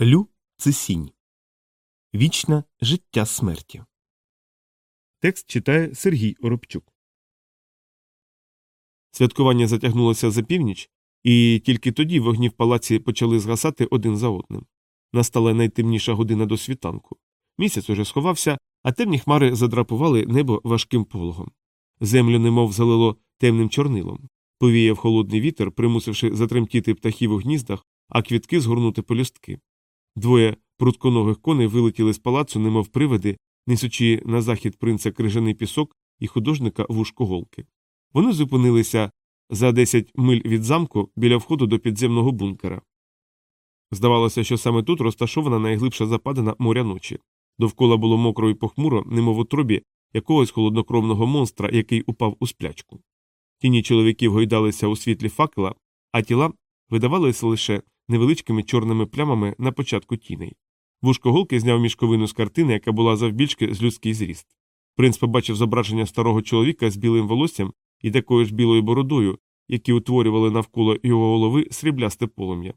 Лю це сінь. Вічне життя смерті. Текст читає Сергій Оробчук. Святкування затягнулося за північ, і тільки тоді вогні в палаці почали згасати один за одним. Настала найтемніша година до світанку. Місяць уже сховався, а темні хмари задрапували небо важким пологом. Землю немов залило темним чорнилом. Повіяв холодний вітер, примусивши затремтіти птахів у гніздах, а квітки згорнути полюстки. Двоє прутконогих коней вилетіли з палацу, немов привиди, несучи на захід принца крижаний пісок і художника вушкоголки. Вони зупинилися за 10 миль від замку біля входу до підземного бункера. Здавалося, що саме тут розташована найглибша западина моря ночі. Довкола було мокро і похмуро, немов у трубі якогось холоднокровного монстра, який упав у сплячку. Тіні чоловіків гойдалися у світлі факела, а тіла видавалися лише невеличкими чорними плямами на початку тіней. Вушкоголки зняв мішковину з картини, яка була завбільшки з людський зріст. Принц побачив зображення старого чоловіка з білим волоссям і такою ж білою бородою, які утворювали навколо його голови сріблясте полум'я.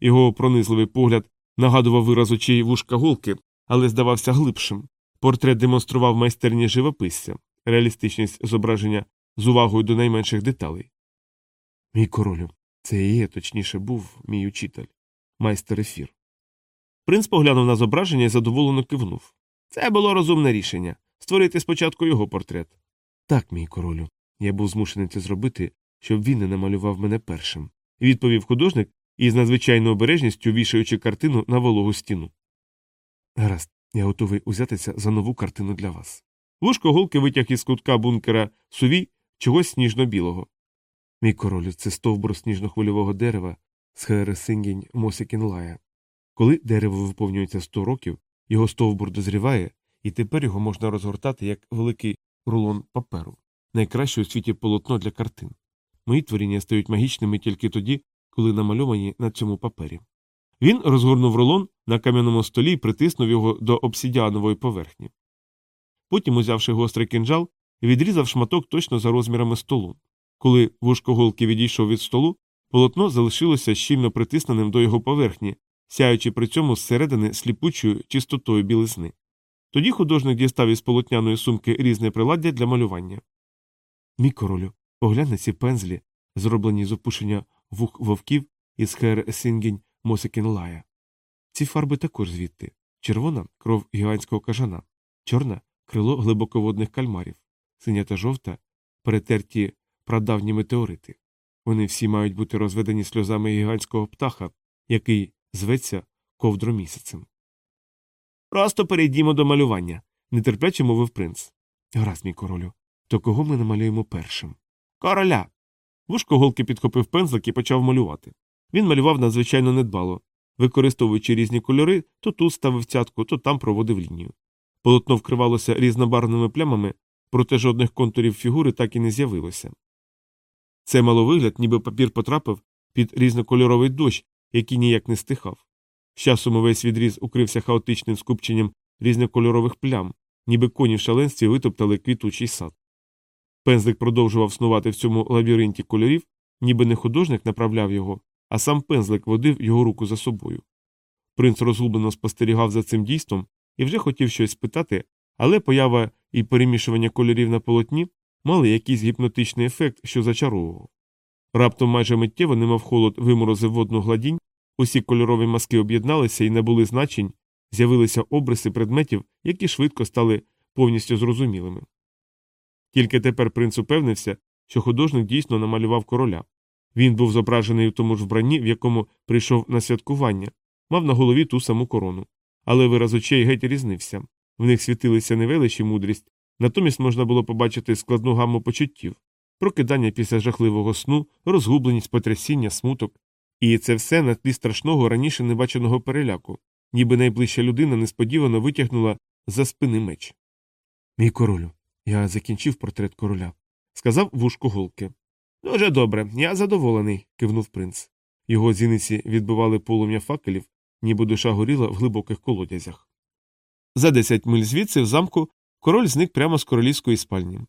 Його пронизливий погляд нагадував вираз очей вушка голки, але здавався глибшим. Портрет демонстрував майстерність живописця, реалістичність зображення з увагою до найменших деталей. Мій королю, це і є, точніше, був мій учитель, майстер ефір. Принц поглянув на зображення і задоволено кивнув. Це було розумне рішення створити спочатку його портрет. Так, мій королю, я був змушений це зробити, щоб він не намалював мене першим, відповів художник із надзвичайною обережністю вішаючи картину на вологу стіну. Гаразд, я готовий узятися за нову картину для вас. Вушко голки витяг із кутка бункера сувій чогось сніжно-білого. Мій королю, це стовбур сніжно-хвильового дерева з Хересингінь Мосикінлая. Коли дерево виповнюється 100 років, його стовбур дозріває, і тепер його можна розгортати як великий рулон паперу, найкраще у світі полотно для картин. Мої творіння стають магічними тільки тоді, коли намальовані на цьому папері. Він розгорнув рулон на кам'яному столі і притиснув його до обсідіанової поверхні. Потім, узявши гострий кинджал, відрізав шматок точно за розмірами столу. Коли вушкоголки відійшов від столу, полотно залишилося щільно притисненим до його поверхні, сяючи при цьому зсередини сліпучою чистотою білизни. Тоді художник дістав із полотняної сумки різне приладдя для малювання. Мій королю, поглянь на ці пензлі, зроблені з опушення вух вовків із хер Сінгінь Мосикінлая. Ці фарби також звідти червона кров гігантського кажана, чорна крило глибоководних кальмарів, синя та жовта перетерті прадавні метеорити. Вони всі мають бути розведені сльозами гігантського птаха, який зветься ковдромісяцем. Просто перейдімо до малювання, нетерпляче мовив принц. Гаразд, мій королю, то кого ми намалюємо першим? Короля. Вушко голки підхопив пензлик і почав малювати. Він малював надзвичайно недбало, використовуючи різні кольори, то тут ставив цятку, то там проводив лінію. Полотно вкривалося різнобарвними плямами, проте жодних контурів фігури так і не з'явилося. Це мало вигляд, ніби папір потрапив під різнокольоровий дощ, який ніяк не стихав. З часом увесь відріз укрився хаотичним скупченням різнокольорових плям, ніби коні в шаленстві витоптали квітучий сад. Пензлик продовжував снувати в цьому лабіринті кольорів, ніби не художник направляв його, а сам пензлик водив його руку за собою. Принц розгублено спостерігав за цим дійством і вже хотів щось спитати, але поява і перемішування кольорів на полотні мали якийсь гіпнотичний ефект, що зачаровував. Раптом майже миттєво, немов холод виморозив водну гладінь, усі кольорові маски об'єдналися і набули значень, з'явилися обриси предметів, які швидко стали повністю зрозумілими. Тільки тепер принц упевнився, що художник дійсно намалював короля. Він був зображений у тому ж вбранні, в якому прийшов на святкування, мав на голові ту саму корону. Але вираз очей геть різнився. В них світилися не мудрість, натомість можна було побачити складну гамму почуттів, прокидання після жахливого сну, розгубленість, потрясіння, смуток. І це все на тлі страшного раніше небаченого переляку, ніби найближча людина несподівано витягнула за спини меч. Мій королю, я закінчив портрет короля, сказав вушко голки. Дуже добре, я задоволений, кивнув принц. Його зіниці відбивали полум'я факелів, ніби душа горіла в глибоких колодязях. За десять миль звідси в замку король зник прямо з королівської спальні.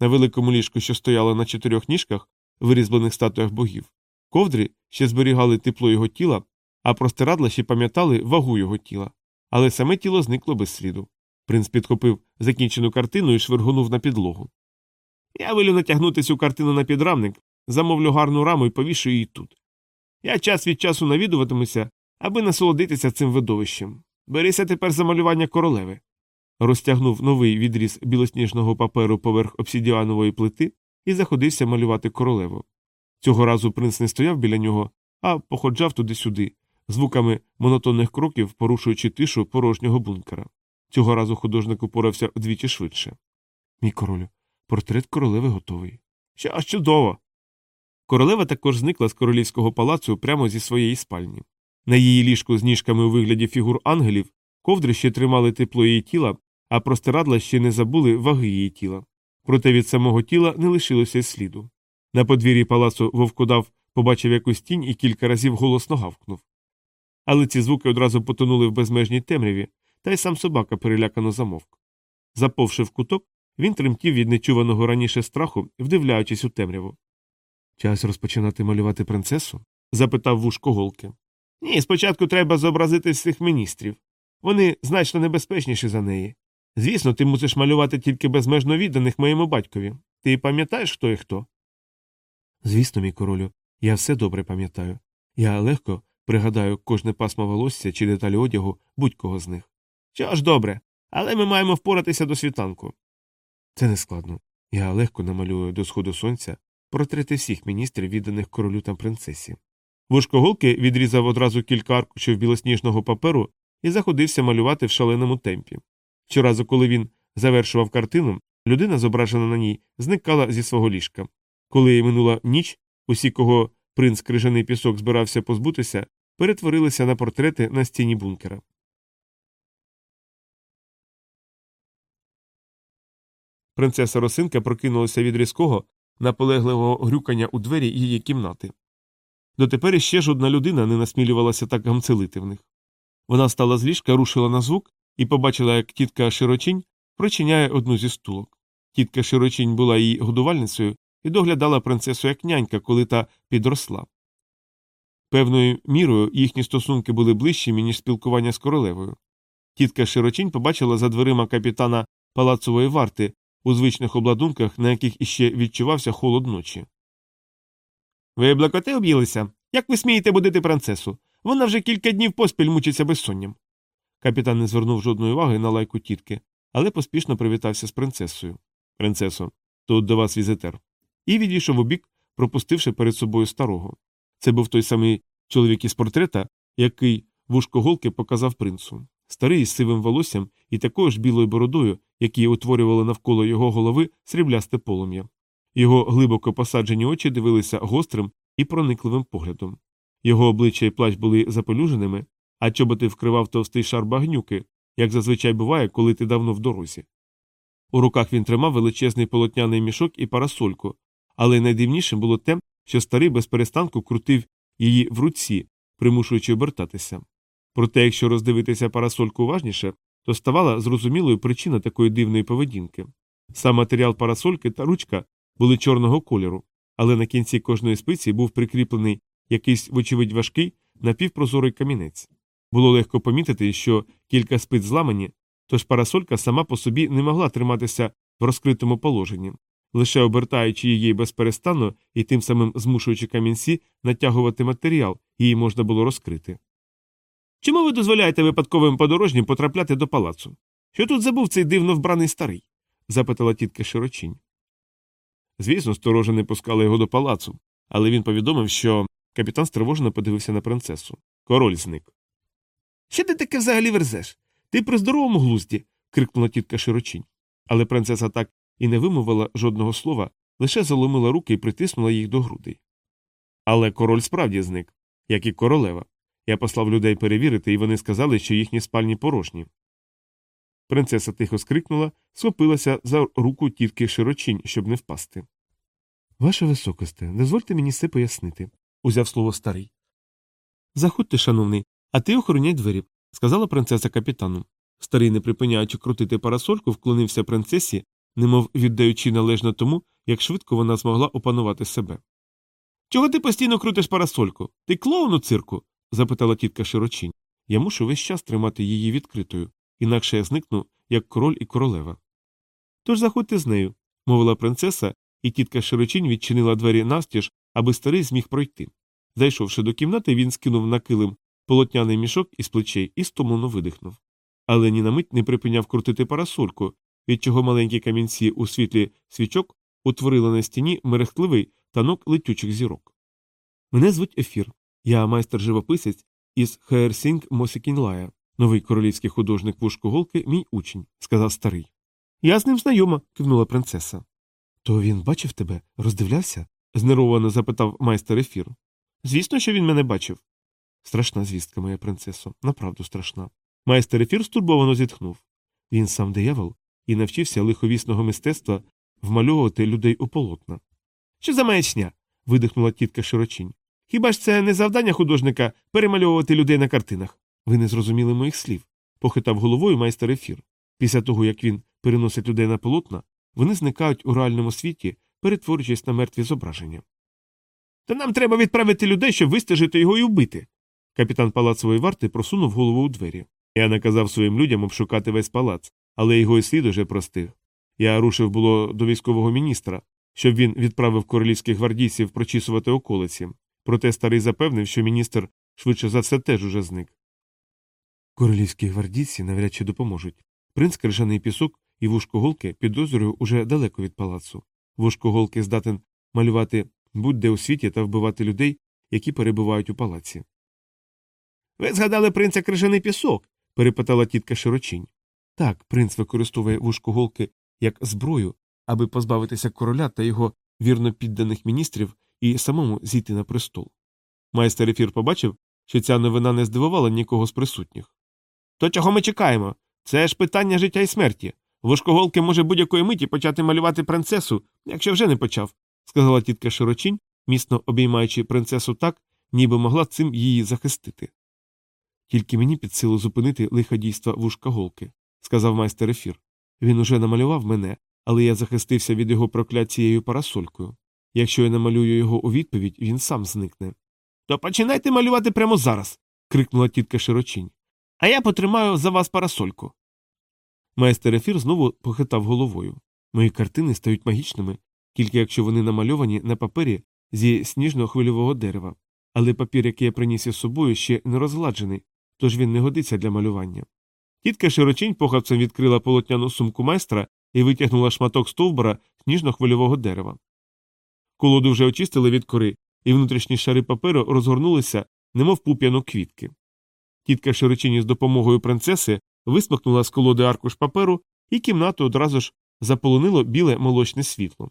На великому ліжку, що стояло на чотирьох ніжках, вирізблених статуях богів, ковдрі ще зберігали тепло його тіла, а простирадла ще пам'ятали вагу його тіла. Але саме тіло зникло без сліду. Принц підхопив закінчену картину і швиргонув на підлогу. Я велю натягнути цю картину на підрамник, замовлю гарну раму і повішу її тут. Я час від часу навідуватимуся, аби насолодитися цим видовищем. Берися тепер за малювання королеви. Розтягнув новий відріз білосніжного паперу поверх обсідіанової плити і заходився малювати королеву. Цього разу принц не стояв біля нього, а походжав туди-сюди, звуками монотонних кроків, порушуючи тишу порожнього бункера. Цього разу художник упорався вдвічі швидше. Мій королю, портрет королеви готовий. Ж чудово. Королева також зникла з королівського палацу прямо зі своєї спальні. На її ліжку з ніжками у вигляді фігур ангелів ковдри ще тримали тепло її тіла, а простирадла ще не забули ваги її тіла. Проте від самого тіла не лишилося й сліду. На подвір'ї палацу вовкодав побачив якусь тінь і кілька разів голосно гавкнув. Але ці звуки одразу потонули в безмежній темряві, та й сам собака перелякано замовк. Заповши в куток, він тремтів від нечуваного раніше страху, вдивляючись у темряву. Час розпочинати малювати принцесу? запитав вушко голки. Ні, спочатку треба зобразити всіх міністрів. Вони значно небезпечніші за неї. Звісно, ти мусиш малювати тільки безмежно відданих моєму батькові. Ти пам'ятаєш, хто і хто? Звісно, мій королю, я все добре пам'ятаю. Я легко пригадаю кожне пасмо волосся чи деталі одягу будь-кого з них. Що ж добре, але ми маємо впоратися до світанку. Це не складно. Я легко намалюю до сходу сонця портрети всіх міністрів, відданих королю та принцесі. Вушкоголки відрізав одразу кілька аркушів білосніжного паперу і заходився малювати в шаленому темпі. Щоразу, коли він завершував картину, людина, зображена на ній, зникала зі свого ліжка. Коли минула ніч, усі, кого принц крижаний пісок збирався позбутися, перетворилися на портрети на стіні бункера. Принцеса Росинка прокинулася від різкого, наполегливого грюкання у двері її кімнати. Дотепер іще жодна людина не насмілювалася так гамцелити в них. Вона стала з ліжка, рушила на звук і побачила, як тітка Широчінь прочиняє одну зі стулок. Тітка Широчінь була її годувальницею і доглядала принцесу як нянька, коли та підросла. Певною мірою їхні стосунки були ближчими, ніж спілкування з королевою. Тітка Широчінь побачила за дверима капітана палацової варти у звичних обладунках, на яких іще відчувався холод ночі. Ви блакоти об'їлися? Як ви смієте будити принцесу? Вона вже кілька днів поспіль мучиться безсонням. Капітан не звернув жодної уваги на лайку тітки, але поспішно привітався з принцесою. Принцесо, тут до вас візитер. І відійшов у бік, пропустивши перед собою старого. Це був той самий чоловік із портрета, який вушко голки показав принцу. Старий із сивим волоссям і такою ж білою бородою, які утворювали навколо його голови сріблясте полум'я. Його глибоко посаджені очі дивилися гострим і проникливим поглядом. Його обличчя і плащ були запелюженими, а чоботи вкривав товстий шар багнюки, як зазвичай буває, коли ти давно в дорозі. У руках він тримав величезний полотняний мішок і парасольку, але найдивнішим було те, що старий без перестанку крутив її в руці, примушуючи обертатися. Проте, якщо роздивитися парасольку уважніше, то ставала зрозумілою причина такої дивної поведінки. Сам матеріал парасольки та ручка були чорного кольору, але на кінці кожної спиці був прикріплений якийсь, вочевидь, важкий напівпрозорий камінець. Було легко помітити, що кілька спиць зламані, тож парасолька сама по собі не могла триматися в розкритому положенні, лише обертаючи її безперестанно і тим самим змушуючи камінці натягувати матеріал, її можна було розкрити. Чому ви дозволяєте випадковим подорожнім потрапляти до палацу? Що тут забув цей дивно вбраний старий? запитала тітка Широчінь. Звісно, сторожа не пускали його до палацу, але він повідомив, що капітан стривожено подивився на принцесу. Король зник. Що ти таке взагалі верзеш? Ти при здоровому глузді. крикнула тітка Широчінь. Але принцеса так і не вимовила жодного слова, лише заломила руки і притиснула їх до грудей. Але король справді зник, як і королева. Я послав людей перевірити, і вони сказали, що їхні спальні порожні. Принцеса тихо скрикнула, схопилася за руку тітки широчінь, щоб не впасти. Ваше високосте, дозвольте мені все пояснити, узяв слово старий. Заходьте, шановний, а ти охороняй двері, сказала принцеса капітану. Старий, не припиняючи крутити парасольку, вклонився принцесі, немов віддаючи належно тому, як швидко вона змогла опанувати себе. Чого ти постійно крутиш парасольку? Ти клоун у цирку? запитала тітка широчінь. Я мушу весь час тримати її відкритою, інакше я зникну, як король і королева. Тож заходьте з нею, мовила принцеса, і тітка широчінь відчинила двері навстіж, аби старий зміг пройти. Зайшовши до кімнати, він скинув на килим полотняний мішок із плечей і стомлено видихнув. Але ні на мить не припиняв крутити парасольку, від чого маленькі камінці у світлі свічок утворили на стіні мерехтливий танок летючих зірок. Мене звуть Ефір. Я майстер живописець із Хеерсінг Мосікінлая, новий королівський художник Вушко Голки, мій учень, сказав старий. Я з ним знайома, кивнула принцеса. То він бачив тебе, роздивлявся? знервовано запитав майстер Ефір. Звісно, що він мене бачив. Страшна звістка, моя принцесо, направду страшна. Майстер Ефір стурбовано зітхнув. Він сам диявол і навчився лиховісного мистецтва вмальовувати людей у полотна. Що за маячня? видихнула тітка широчінь. Хіба ж це не завдання художника перемальовувати людей на картинах? Ви не зрозуміли моїх слів, похитав головою майстер ефір. Після того, як він переносить людей на полотна, вони зникають у реальному світі, перетворюючись на мертві зображення. Та нам треба відправити людей, щоб вистежити його і вбити. Капітан палацової варти просунув голову у двері. Я наказав своїм людям обшукати весь палац, але його і слід уже простив. Я рушив було до військового міністра, щоб він відправив королівських гвардійців прочісувати околиці. Проте старий запевнив, що міністр швидше за все теж уже зник. Королівські гвардійці навряд чи допоможуть. Принц крижаний пісок і вушкоголки підозрюю уже далеко від палацу. Вушкоголки здатен малювати будь-де у світі та вбивати людей, які перебувають у палаці. Ви згадали принца крижаний пісок? перепитала тітка широчінь. Так, принц використовує вушкоголки як зброю, аби позбавитися короля та його вірно підданих міністрів і самому зійти на престол. Майстер ефір побачив, що ця новина не здивувала нікого з присутніх. То чого ми чекаємо? Це ж питання життя і смерті. Вушкоголки може будь-якої миті почати малювати принцесу, якщо вже не почав, сказала тітка широчінь, міцно обіймаючи принцесу так, ніби могла цим її захистити. Тільки мені під силу зупинити лиходійства вушкоголки, сказав майстер ефір. Він уже намалював мене, але я захистився від його прокляття цією парасолькою. Якщо я намалюю його у відповідь, він сам зникне. То починайте малювати прямо зараз. крикнула тітка широчінь. А я потримаю за вас парасольку. Майстер ефір знову похитав головою. Мої картини стають магічними, тільки якщо вони намальовані на папері зі сніжно-хвильового дерева, але папір, який я приніс із собою, ще не розгладжений, тож він не годиться для малювання. Тітка широчінь похавцем відкрила полотняну сумку майстра і витягнула шматок стовбура сніжно-хвильового дерева. Колоду вже очистили від кори, і внутрішні шари паперу розгорнулися, немов пуп'яно квітки. Тітка широчині з допомогою принцеси висмикнула з колоди аркуш паперу, і кімнату одразу ж заполонило біле молочне світло.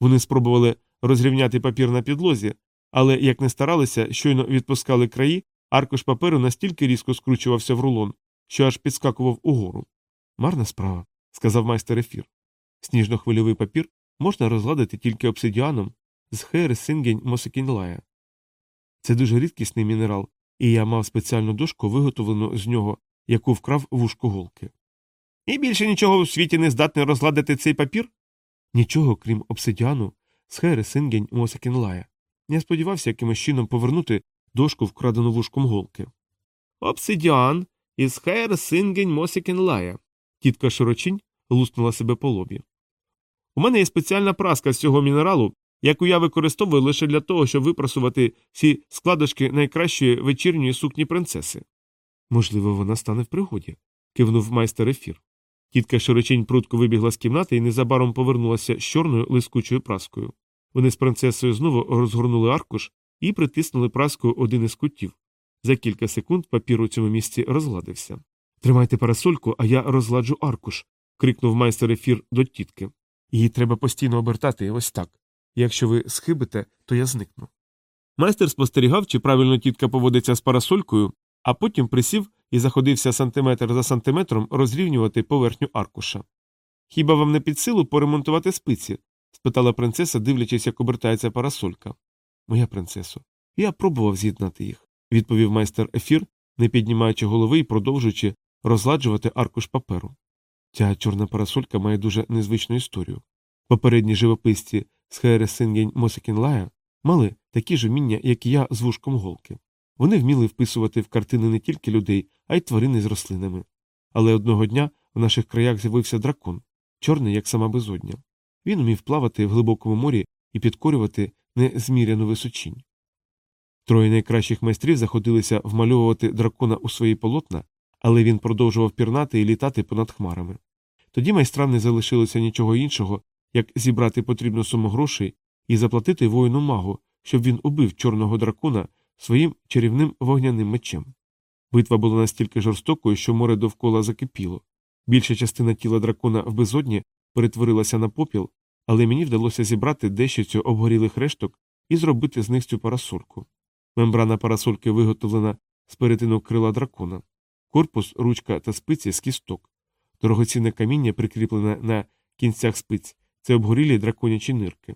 Вони спробували розрівняти папір на підлозі, але, як не старалися, щойно відпускали краї, аркуш паперу настільки різко скручувався в рулон, що аж підскакував угору. Марна справа, сказав майстер ефір. Сніжно-хвильовий папір можна розгладити тільки обсидіаном з Хейр Сингень Мосикінлая. Це дуже рідкісний мінерал, і я мав спеціальну дошку, виготовлену з нього, яку вкрав Вушко Голки. І більше нічого в світі не здатне розгладити цей папір? Нічого, крім обсидіану, з Хейр Сингень Мосикінлая. Я сподівався якимось чином повернути дошку, вкрадену Вушком Голки. Обсидіан із Хейр Сингень Мосикінлая. Тітка Широчинь луснула себе по лобі. У мене є спеціальна праска з цього мінералу, яку я використовую лише для того, щоб випросувати всі складочки найкращої вечірньої сукні принцеси. Можливо, вона стане в пригоді, кивнув майстер ефір. Тітка широчень прудко вибігла з кімнати і незабаром повернулася з чорною лискучою праскою. Вони з принцесою знову розгорнули аркуш і притиснули праскою один із кутів. За кілька секунд папір у цьому місці розгладився. Тримайте парасольку, а я розгладжу аркуш. крикнув майстер ефір до тітки. Її треба постійно обертати ось так. Якщо ви схибите, то я зникну. Майстер спостерігав, чи правильно тітка поводиться з парасолькою, а потім присів і заходився сантиметр за сантиметром розрівнювати поверхню аркуша. Хіба вам не під силу поремонтувати спиці? спитала принцеса, дивлячись, як обертається парасолька. Моя принцесо, я пробував з'єднати їх, відповів майстер ефір, не піднімаючи голови і продовжуючи розладжувати аркуш паперу. Ця чорна парасолька має дуже незвичну історію. Попередні живописці з Хере Сингень Мосикінлая мали такі ж уміння, як і я з вушком голки. Вони вміли вписувати в картини не тільки людей, а й тварини з рослинами. Але одного дня в наших краях з'явився дракон, чорний, як сама безодня. Він умів плавати в глибокому морі і підкорювати незміряну височінь. Троє найкращих майстрів заходилися вмальовувати дракона у свої полотна, але він продовжував пірнати і літати понад хмарами. Тоді майстрам не залишилося нічого іншого, як зібрати потрібну суму грошей і заплатити воїну магу, щоб він убив чорного дракона своїм чарівним вогняним мечем. Битва була настільки жорстокою, що море довкола закипіло. Більша частина тіла дракона в безодні перетворилася на попіл, але мені вдалося зібрати дещо цього обгорілих решток і зробити з них цю парасольку. Мембрана парасольки виготовлена з перетинок крила дракона, корпус, ручка та спиці з кісток. Дорогоцінне каміння прикріплене на кінцях спиць це обгорілі драконячі нирки.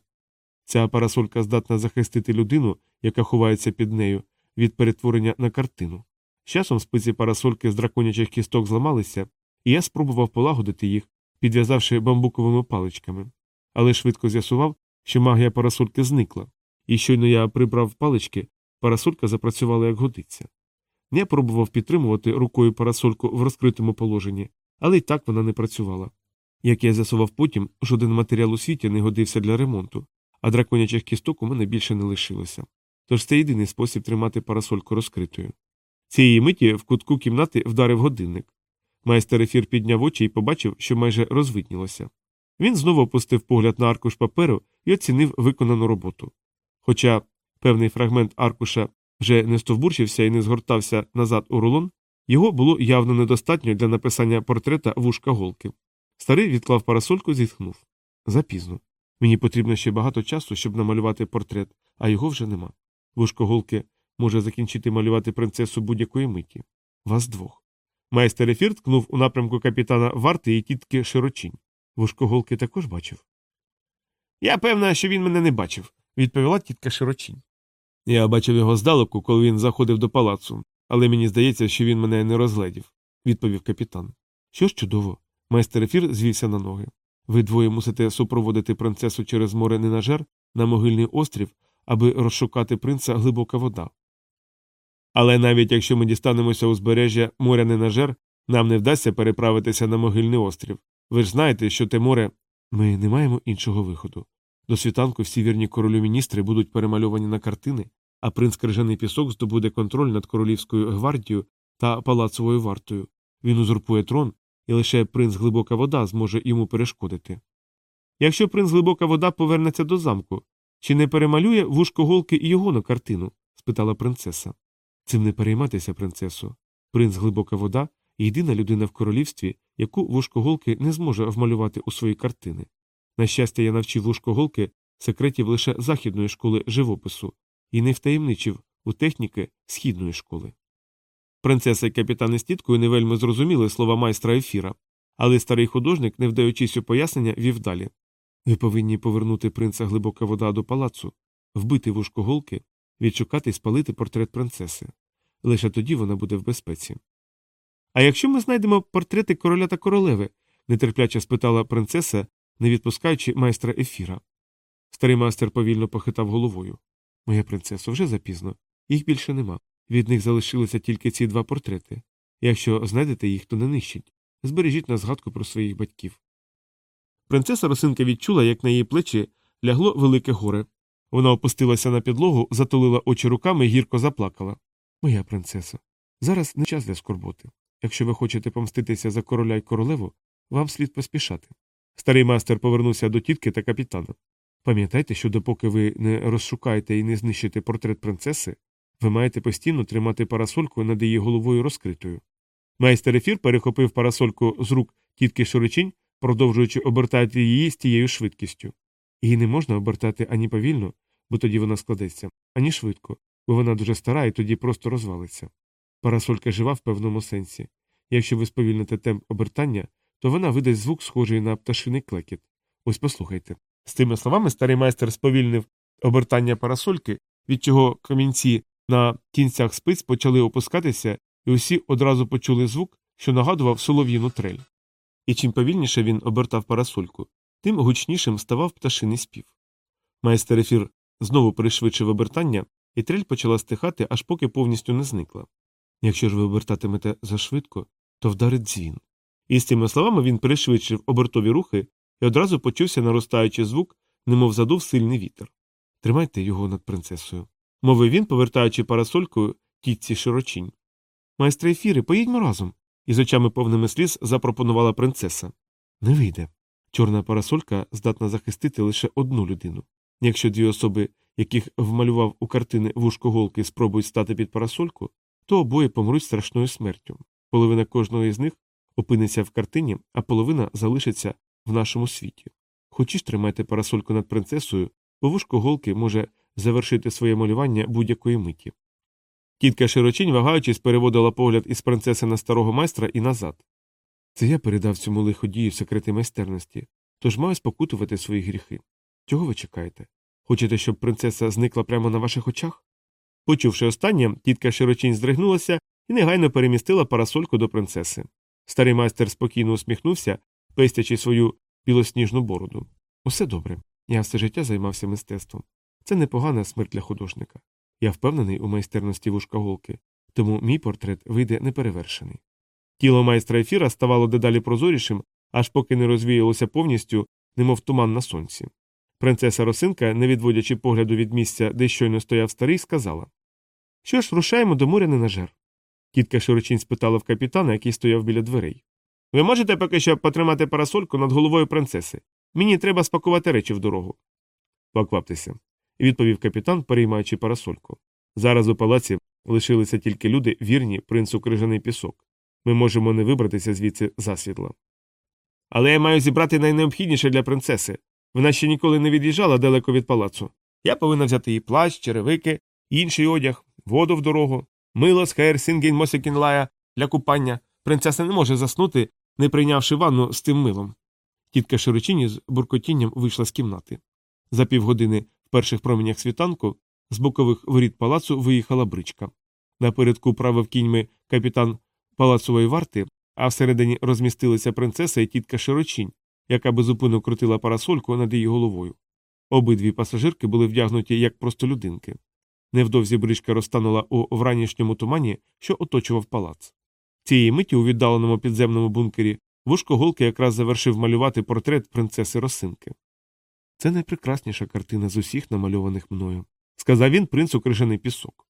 Ця парасолька здатна захистити людину, яка ховається під нею, від перетворення на картину. З часом спиці парасольки з драконячих кісток зламалися, і я спробував полагодити їх, підв'язавши бамбуковими паличками. Але швидко з'ясував, що магія парасольки зникла, і щойно я прибрав палички, парасолька запрацювала як годиться. Я пробував підтримувати рукою парасольку в розкритому положенні, але й так вона не працювала. Як я з'ясував потім, жоден матеріал у світі не годився для ремонту, а драконячих кісток у мене більше не лишилося. Тож це єдиний спосіб тримати парасольку розкритою. Цієї миті в кутку кімнати вдарив годинник. Майстер ефір підняв очі і побачив, що майже розвиднілося. Він знову опустив погляд на аркуш паперу і оцінив виконану роботу. Хоча певний фрагмент аркуша вже не стовбурчився і не згортався назад у рулон, його було явно недостатньо для написання портрета вушка голки. Старий відклав парасольку і зітхнув. Запізно. Мені потрібно ще багато часу, щоб намалювати портрет, а його вже нема. Вушко голки може закінчити малювати принцесу будь-якої миті. Вас двох. Майстер ефір ткнув у напрямку капітана варти і тітки широчінь. Вушко голки також бачив. Я певна, що він мене не бачив, відповіла тітка широчінь. Я бачив його здалеку, коли він заходив до палацу, але мені здається, що він мене не розгледів, відповів капітан. Що ж чудово. Майстер ефір звівся на ноги. Ви двоє мусите супроводити принцесу через море Ненажер на могильний острів, аби розшукати принца глибока вода. Але навіть якщо ми дістанемося узбережжя моря Ненажер, нам не вдасться переправитися на могильний острів. Ви ж знаєте, що те море. Ми не маємо іншого виходу. До світанку всі вірні королю міністри будуть перемальовані на картини, а принц Крижаний пісок здобуде контроль над королівською гвардією та палацовою вартою. Він узурпує трон, і лише принц глибока вода зможе йому перешкодити. Якщо принц глибока вода повернеться до замку, чи не перемалює вушко голки і його на картину? спитала принцеса. Цим не перейматися, принцесо. Принц глибока вода єдина людина в королівстві, яку вушко голки не зможе вмалювати у свої картини. На щастя, я навчив вушко голки секретів лише західної школи живопису і не втаємничив у техніки східної школи. Принцеса і капітан із тіткою не вельми зрозуміли слова майстра ефіра, але старий художник, не вдаючись у пояснення, вів далі. Ви повинні повернути принца глибока вода до палацу, вбити вушко голки, відшукати і спалити портрет принцеси. Лише тоді вона буде в безпеці. А якщо ми знайдемо портрети короля та королеви? нетерпляче спитала принцеса, не відпускаючи майстра ефіра. Старий майстер повільно похитав головою. Моя принцесо, вже запізно. Їх більше нема. Від них залишилися тільки ці два портрети. Якщо знайдете їх, то не нищить. Збережіть на згадку про своїх батьків. Принцеса Росинка відчула, як на її плечі лягло велике горе. Вона опустилася на підлогу, затулила очі руками і гірко заплакала. Моя принцеса, зараз не час для скорботи. Якщо ви хочете помститися за короля й королеву, вам слід поспішати. Старий мастер повернувся до тітки та капітана. Пам'ятайте, що допоки ви не розшукаєте і не знищите портрет принцеси, ви маєте постійно тримати парасольку над її головою розкритою. Майстер ефір перехопив парасольку з рук тітки Шоричінь, продовжуючи обертати її з тією швидкістю. Її не можна обертати ані повільно, бо тоді вона складеться, ані швидко, бо вона дуже стара і тоді просто розвалиться. Парасолька жива в певному сенсі. Якщо ви сповільните темп обертання, то вона видасть звук, схожий на пташиний клекіт. Ось послухайте. З тими словами старий майстер сповільнив обертання парасольки, від чого камінці на кінцях спиць почали опускатися, і усі одразу почули звук, що нагадував солов'їну трель. І чим повільніше він обертав парасольку, тим гучнішим ставав пташиний спів. Майстер ефір знову пришвидшив обертання, і трель почала стихати, аж поки повністю не зникла. Якщо ж ви обертатимете зашвидко, то вдарить дзвін. І з цими словами він пришвидшив обертові рухи і одразу почувся наростаючий звук, немов задув сильний вітер. Тримайте його над принцесою, мовив він, повертаючи парасолькою тітці широчінь. Майстре ефіри, поїдьмо разом. із очами повними сліз запропонувала принцеса. Не вийде. Чорна парасолька здатна захистити лише одну людину. Якщо дві особи, яких вмалював у картини вушкоголки, спробують стати під парасольку, то обоє помруть страшною смертю. Половина кожного із них опиниться в картині, а половина залишиться в нашому світі. Хочеш тримайте парасольку над принцесою, бо вушкоголки може завершити своє малювання будь-якої миті. Тітка широчінь, вагаючись, переводила погляд із принцеси на старого майстра і назад. Це я передав цьому лиходію секрети майстерності, тож маю спокутувати свої гріхи. Чого ви чекаєте? Хочете, щоб принцеса зникла прямо на ваших очах? Почувши останнє, тітка широчінь здригнулася і негайно перемістила парасольку до принцеси. Старий майстер спокійно усміхнувся, пестячи свою білосніжну бороду. Усе добре. Я все життя займався мистецтвом. Це непогана смерть для художника. Я впевнений у майстерності вушкаголки, тому мій портрет вийде неперевершений. Тіло майстра ефіра ставало дедалі прозорішим, аж поки не розвіялося повністю, немов туман на сонці. Принцеса Росинка, не відводячи погляду від місця, де щойно стояв старий, сказала Що ж, рушаємо до моря не на жер. Тітка Широчинь спитала в капітана, який стояв біля дверей. Ви можете поки що потримати парасольку над головою принцеси? Мені треба спакувати речі в дорогу. Покваптеся, відповів капітан, переймаючи парасольку. Зараз у палаці лишилися тільки люди, вірні принцу крижаний пісок. Ми можемо не вибратися звідси засвітла. Але я маю зібрати найнеобхідніше для принцеси. Вона ще ніколи не від'їжджала далеко від палацу. Я повинна взяти її плащ, черевики, інший одяг, воду в дорогу, мило з хер, сінгін, мосикінлая для купання. Принцеса не може заснути, не прийнявши ванну з тим милом. Тітка Широчині з буркотінням вийшла з кімнати. За півгодини в перших променях світанку з бокових воріт палацу виїхала бричка. Напередку правив кіньми капітан палацової варти, а всередині розмістилися принцеса і тітка Широчінь, яка безупинно крутила парасольку над її головою. Обидві пасажирки були вдягнуті як простолюдинки. Невдовзі бричка розтанула у вранішньому тумані, що оточував палац. Цієї миті у віддаленому підземному бункері вушкоголки якраз завершив малювати портрет принцеси Росинки. Це найпрекрасніша картина з усіх намальованих мною, сказав він принцу крижаний пісок.